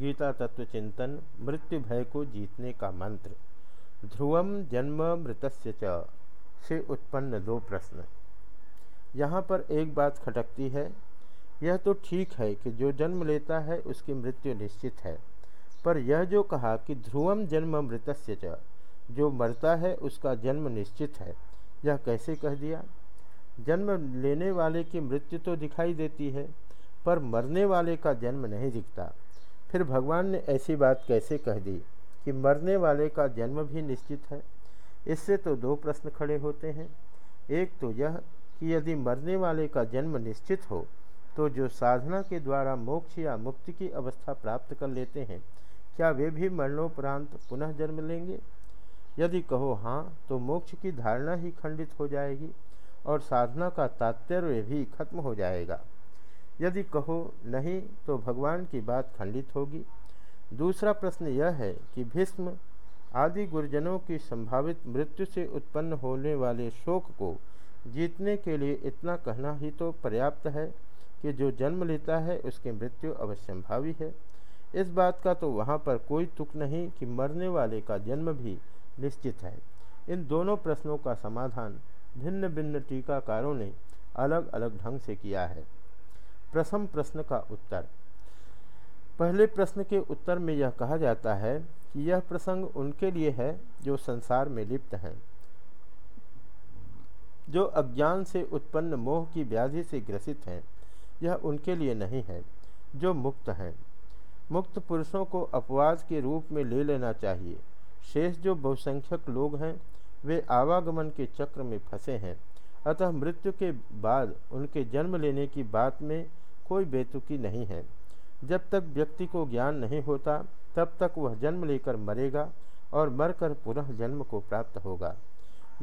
गीता तत्व चिंतन, मृत्यु भय को जीतने का मंत्र। ध्रुवम जन्म मृतस्य च, से उत्पन्न दो प्रश्न। यहाँ पर एक बात खटकती है। यह तो ठीक है कि जो जन्म लेता है, उसकी मृत्यु निश्चित है। पर यह जो कहा कि ध्रुवम जन्म मृतस्य च, जो मरता है, उसका जन्म निश्चित है, यह कैसे कह दिया? जन्म लेने वाले की मृत्यु तो दिखाई देती है, पर मरने वाले का जन्म नहीं दिखता। फिर भगवान ने ऐसी बात कैसे कह दी कि मरने वाले का जन्म भी निश्चित है? इससे तो दो प्रश्न खड़े होते हैं। एक तो यह कि यदि मरने वाले का जन्म निश्चित हो तो जो साधना के द्वारा मोक्ष या मुक्ति की अवस्था प्राप्त कर लेते हैं, क्या वे भी मरणोपरांत पुनः जन्म लेंगे? यदि कहो हाँ तो मोक्ष की धारणा ही खंडित हो जाएगी और साधना का तात्पर्य भी खत्म हो जाएगा। यदि कहो नहीं तो भगवान की बात खंडित होगी। दूसरा प्रश्न यह है कि भीष्म आदि गुरुजनों की संभावित मृत्यु से उत्पन्न होने वाले शोक को जीतने के लिए इतना कहना ही तो पर्याप्त है कि जो जन्म लेता है उसकी मृत्यु अवश्यंभावी है। इस बात का तो वहाँ पर कोई तुक नहीं कि मरने वाले का जन्म भी निश्चित है। इन दोनों प्रश्नों का समाधान भिन्न भिन्न टीकाकारों ने अलग अलग ढंग से किया है। प्रथम प्रश्न का उत्तर। पहले प्रश्न के उत्तर में यह कहा जाता है कि यह प्रसंग उनके लिए है जो संसार में लिप्त हैं। जो अज्ञान से उत्पन्न मोह की व्याधि से ग्रसित हैं, यह उनके लिए नहीं है, जो मुक्त हैं। मुक्त पुरुषों को अपवाद के रूप में ले लेना चाहिए। शेष जो बहुसंख्यक लोग हैं, वे आवागमन के चक्र में फंसे हैं। अतः मृत्यु के बाद उनके जन्म लेने की बात में कोई बेतुकी नहीं है। जब तक व्यक्ति को ज्ञान नहीं होता, तब तक वह जन्म लेकर मरेगा और मरकर पुनः जन्म को प्राप्त होगा।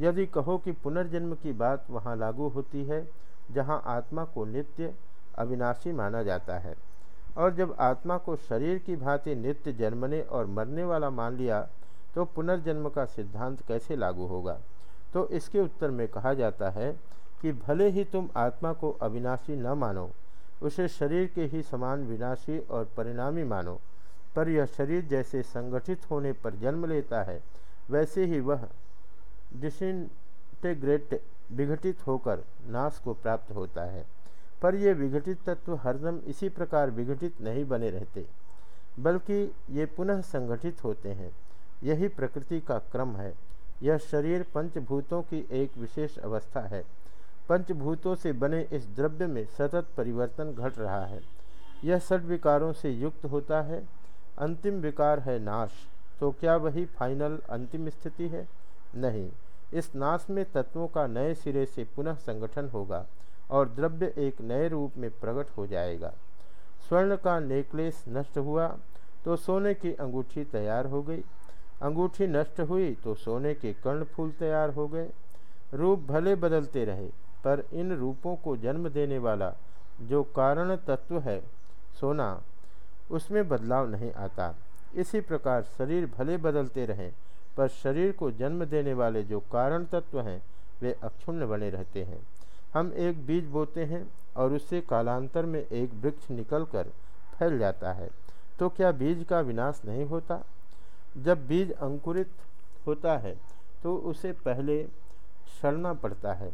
यदि कहो कि पुनर्जन्म की बात वहाँ लागू होती है, जहाँ आत्मा को नित्य अविनाशी माना जाता है, और जब आत्मा को शरीर की भांति नित्य जन्मने और मरने वाला मान लिया तो पुनर्जन्म का सिद्धांत कैसे लागू होगा? तो इसके उत्तर में कहा जाता है कि भले ही तुम आत्मा को अविनाशी न मानो, उसे शरीर के ही समान विनाशी और परिणामी मानो, पर यह शरीर जैसे संगठित होने पर जन्म लेता है, वैसे ही वह डिसइंटेग्रेट विघटित होकर नाश को प्राप्त होता है। पर ये विघटित तत्व हरदम इसी प्रकार विघटित नहीं बने रहते, बल्कि ये पुनः संगठित होते हैं। यही प्रकृति का क्रम है। यह शरीर पंचभूतों की एक विशेष अवस्था है। पंचभूतों से बने इस द्रव्य में सतत परिवर्तन घट रहा है। यह सट विकारों से युक्त होता है। अंतिम विकार है नाश। तो क्या वही फाइनल अंतिम स्थिति है? नहीं। इस नाश में तत्वों का नए सिरे से पुनः संगठन होगा और द्रव्य एक नए रूप में प्रकट हो जाएगा। स्वर्ण का नेकलेस नष्ट हुआ तो सोने की अंगूठी तैयार हो गई। अंगूठी नष्ट हुई तो सोने के कर्ण फूल तैयार हो गए। रूप भले बदलते रहे, पर इन रूपों को जन्म देने वाला जो कारण तत्व है, सोना, उसमें बदलाव नहीं आता। इसी प्रकार शरीर भले बदलते रहें, पर शरीर को जन्म देने वाले जो कारण तत्व हैं, वे अक्षुण्ण बने रहते हैं। हम एक बीज बोते हैं और उससे कालांतर में एक वृक्ष निकलकर फैल जाता है तो क्या बीज का विनाश नहीं होता? जब बीज अंकुरित होता है तो उसे पहले सड़ना पड़ता है।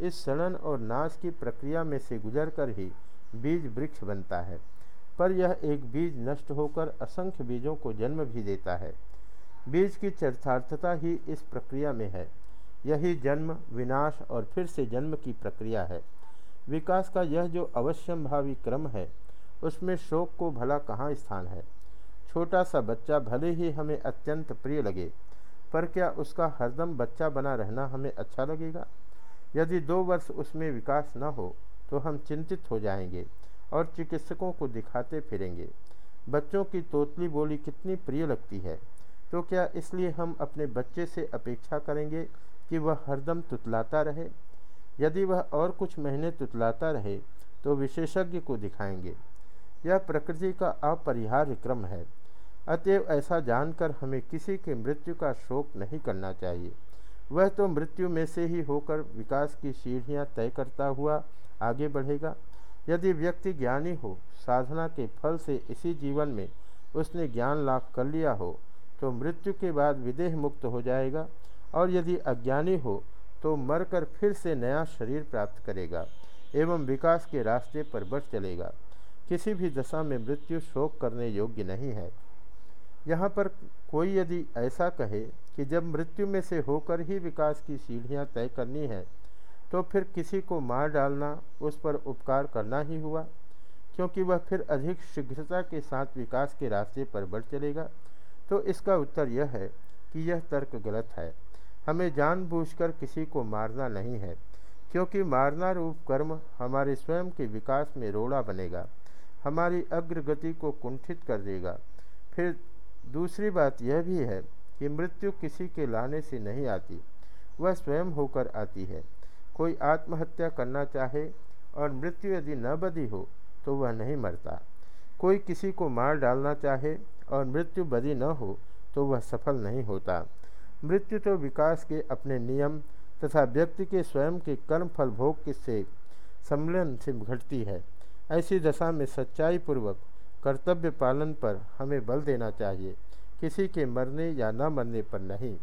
इस सड़न और नाश की प्रक्रिया में से गुजरकर ही बीज वृक्ष बनता है। पर यह एक बीज नष्ट होकर असंख्य बीजों को जन्म भी देता है। बीज की चरितार्थता ही इस प्रक्रिया में है। यही जन्म, विनाश और फिर से जन्म की प्रक्रिया है। विकास का यह जो अवश्यंभावी क्रम है, उसमें शोक को भला कहाँ स्थान है? छोटा सा बच्चा भले ही हमें अत्यंत प्रिय लगे, पर क्या उसका हरदम बच्चा बना रहना हमें अच्छा लगेगा? यदि दो वर्ष उसमें विकास न हो तो हम चिंतित हो जाएँगे और चिकित्सकों को दिखाते फिरेंगे। बच्चों की तोतली बोली कितनी प्रिय लगती है। तो क्या इसलिए हम अपने बच्चे से अपेक्षा करेंगे कि वह हरदम तुतलाता रहे? यदि वह और कुछ महीने तुतलाता रहे तो विशेषज्ञ को दिखाएँगे। यह प्रकृति का अपरिहार्य क्रम है। अतएव ऐसा जानकर हमें किसी के मृत्यु का शोक नहीं करना चाहिए। वह तो मृत्यु में से ही होकर विकास की सीढ़ियाँ तय करता हुआ आगे बढ़ेगा। यदि व्यक्ति ज्ञानी हो, साधना के फल से इसी जीवन में उसने ज्ञान लाभ कर लिया हो तो मृत्यु के बाद विदेह मुक्त हो जाएगा, और यदि अज्ञानी हो तो मरकर फिर से नया शरीर प्राप्त करेगा, एवं विकास के रास्ते पर बढ़ चलेगा। किसी भी दशा में मृत्यु शोक करने योग्य नहीं है। यहाँ पर कोई यदि ऐसा कहे कि जब मृत्यु में से होकर ही विकास की सीढ़ियाँ तय करनी है तो फिर किसी को मार डालना, उस पर उपकार करना ही हुआ, क्योंकि वह फिर अधिक शीघ्रता के साथ विकास के रास्ते पर बढ़ चलेगा। तो इसका उत्तर यह है कि यह तर्क गलत है। हमें जानबूझकर किसी को मारना नहीं है, क्योंकि मारना रूप कर्म हमारे स्वयं के विकास में रोड़ा बनेगा, हमारी अग्रगति को कुंठित कर देगा। फिर दूसरी बात यह भी है कि मृत्यु किसी के लाने से नहीं आती, वह स्वयं होकर आती है। कोई आत्महत्या करना चाहे और मृत्यु यदि न बदी हो तो वह नहीं मरता। कोई किसी को मार डालना चाहे और मृत्यु बदी न हो तो वह सफल नहीं होता। मृत्यु तो विकास के अपने नियम तथा व्यक्ति के स्वयं के कर्म फल भोग से सम्मिलन से घटती है। ऐसी दशा में सच्चाई पूर्वक कर्तव्य पालन पर हमें बल देना चाहिए। किसी के मरने या न मरने पर नहीं।